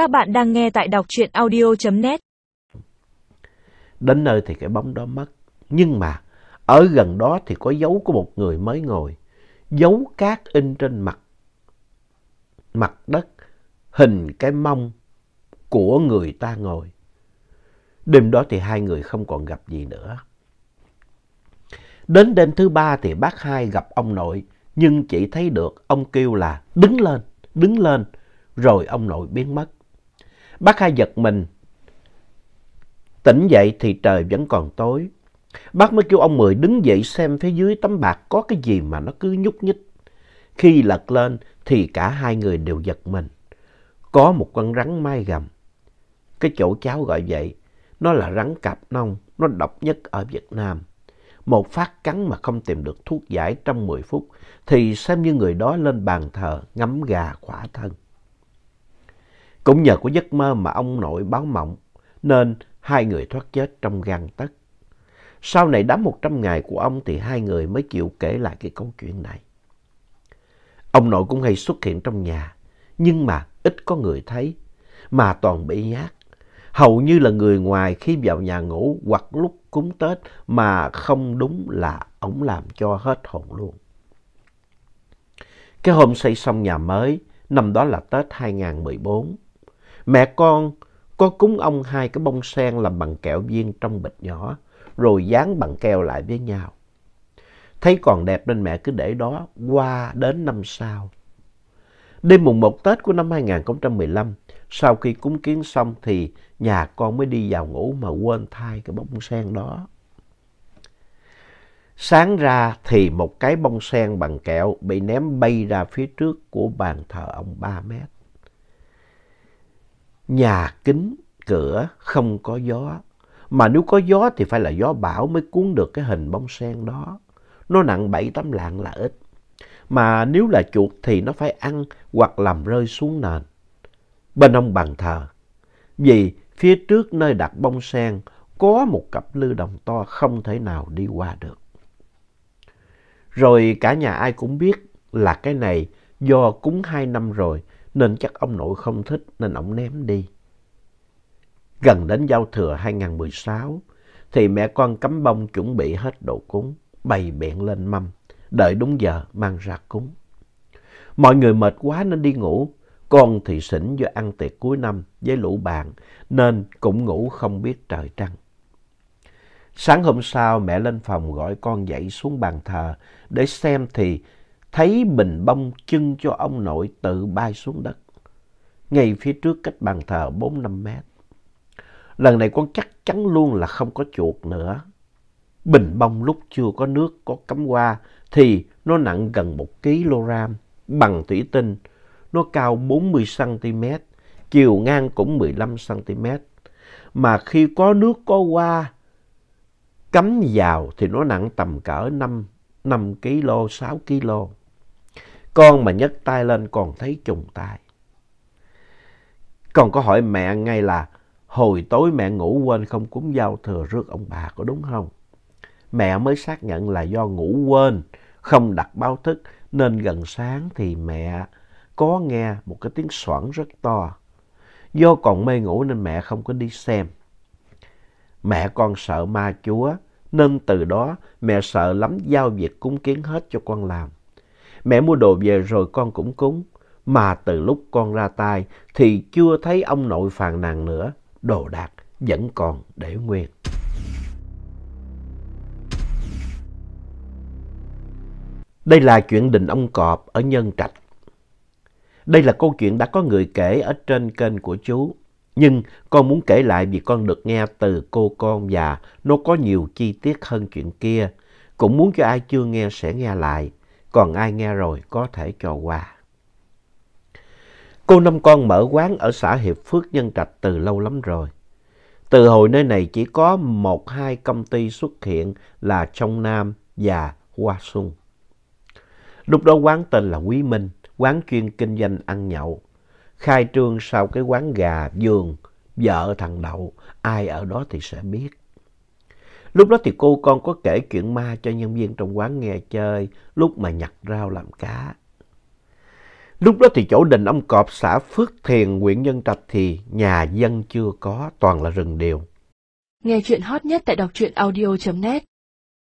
Các bạn đang nghe tại đọc truyện audio.net. Đến nơi thì cái bóng đó mất. Nhưng mà ở gần đó thì có dấu của một người mới ngồi. Dấu cát in trên mặt, mặt đất, hình cái mông của người ta ngồi. Đêm đó thì hai người không còn gặp gì nữa. Đến đêm thứ ba thì bác hai gặp ông nội, nhưng chỉ thấy được ông kêu là đứng lên, đứng lên, rồi ông nội biến mất. Bác hai giật mình, tỉnh dậy thì trời vẫn còn tối. Bác mới kêu ông Mười đứng dậy xem phía dưới tấm bạc có cái gì mà nó cứ nhúc nhích. Khi lật lên thì cả hai người đều giật mình. Có một con rắn mai gầm. Cái chỗ cháu gọi vậy, nó là rắn cạp nông, nó độc nhất ở Việt Nam. Một phát cắn mà không tìm được thuốc giải trong 10 phút thì xem như người đó lên bàn thờ ngắm gà khỏa thân. Cũng nhờ có giấc mơ mà ông nội báo mộng nên hai người thoát chết trong gan tấc. Sau này đám 100 ngày của ông thì hai người mới chịu kể lại cái câu chuyện này. Ông nội cũng hay xuất hiện trong nhà, nhưng mà ít có người thấy, mà toàn bị nhát. Hầu như là người ngoài khi vào nhà ngủ hoặc lúc cúng Tết mà không đúng là ông làm cho hết hồn luôn. Cái hôm xây xong nhà mới, năm đó là Tết 2014. Mẹ con có cúng ông hai cái bông sen làm bằng kẹo viên trong bịch nhỏ, rồi dán bằng keo lại với nhau. Thấy còn đẹp nên mẹ cứ để đó qua đến năm sau. Đêm mùng một Tết của năm 2015, sau khi cúng kiến xong thì nhà con mới đi vào ngủ mà quên thay cái bông sen đó. Sáng ra thì một cái bông sen bằng kẹo bị ném bay ra phía trước của bàn thờ ông ba mét. Nhà kính, cửa không có gió. Mà nếu có gió thì phải là gió bão mới cuốn được cái hình bông sen đó. Nó nặng bảy tấm lạng là ít. Mà nếu là chuột thì nó phải ăn hoặc làm rơi xuống nền. Bên ông bàn thờ. Vì phía trước nơi đặt bông sen có một cặp lư đồng to không thể nào đi qua được. Rồi cả nhà ai cũng biết là cái này do cúng hai năm rồi nên chắc ông nội không thích nên ông ném đi. Gần đến giao thừa 2016 thì mẹ con cắm bông chuẩn bị hết đồ cúng, bày biện lên mâm, đợi đúng giờ mang ra cúng. Mọi người mệt quá nên đi ngủ, con thì xỉn do ăn tiệc cuối năm với lũ bạn nên cũng ngủ không biết trời trăng. Sáng hôm sau mẹ lên phòng gọi con dậy xuống bàn thờ để xem thì thấy bình bông chân cho ông nội tự bay xuống đất. Ngay phía trước cách bàn thờ 4-5 mét. Lần này con chắc chắn luôn là không có chuột nữa. Bình bông lúc chưa có nước có cắm qua thì nó nặng gần 1 kg bằng thủy tinh. Nó cao 40cm, chiều ngang cũng 15cm. Mà khi có nước có qua cắm vào thì nó nặng tầm cỡ 5, 5 kg, 6 kg. Con mà nhấc tay lên còn thấy trùng tay. Con có hỏi mẹ ngay là hồi tối mẹ ngủ quên không cúng giao thừa rước ông bà có đúng không? Mẹ mới xác nhận là do ngủ quên, không đặt báo thức nên gần sáng thì mẹ có nghe một cái tiếng xoảng rất to. Do còn mê ngủ nên mẹ không có đi xem. Mẹ con sợ ma chúa nên từ đó mẹ sợ lắm giao việc cúng kiến hết cho con làm. Mẹ mua đồ về rồi con cũng cúng. Mà từ lúc con ra tay thì chưa thấy ông nội phàn nàn nữa. Đồ đạc vẫn còn để nguyên. Đây là chuyện đình ông Cọp ở Nhân Trạch. Đây là câu chuyện đã có người kể ở trên kênh của chú. Nhưng con muốn kể lại vì con được nghe từ cô con và nó có nhiều chi tiết hơn chuyện kia. Cũng muốn cho ai chưa nghe sẽ nghe lại, còn ai nghe rồi có thể cho qua. Cô năm con mở quán ở xã Hiệp Phước Nhân Trạch từ lâu lắm rồi. Từ hồi nơi này chỉ có một hai công ty xuất hiện là Trong Nam và Hoa Xuân. Lúc đó quán tên là Quý Minh, quán chuyên kinh doanh ăn nhậu khai trương sau cái quán gà giường vợ thằng Đậu, ai ở đó thì sẽ biết. Lúc đó thì cô con có kể chuyện ma cho nhân viên trong quán nghe chơi lúc mà nhặt rau làm cá. Lúc đó thì chỗ đình ông Cọp xã Phước Thiền, huyện Nhân Trạch thì nhà dân chưa có, toàn là rừng điều. Nghe chuyện hot nhất tại đọc truyện audio.net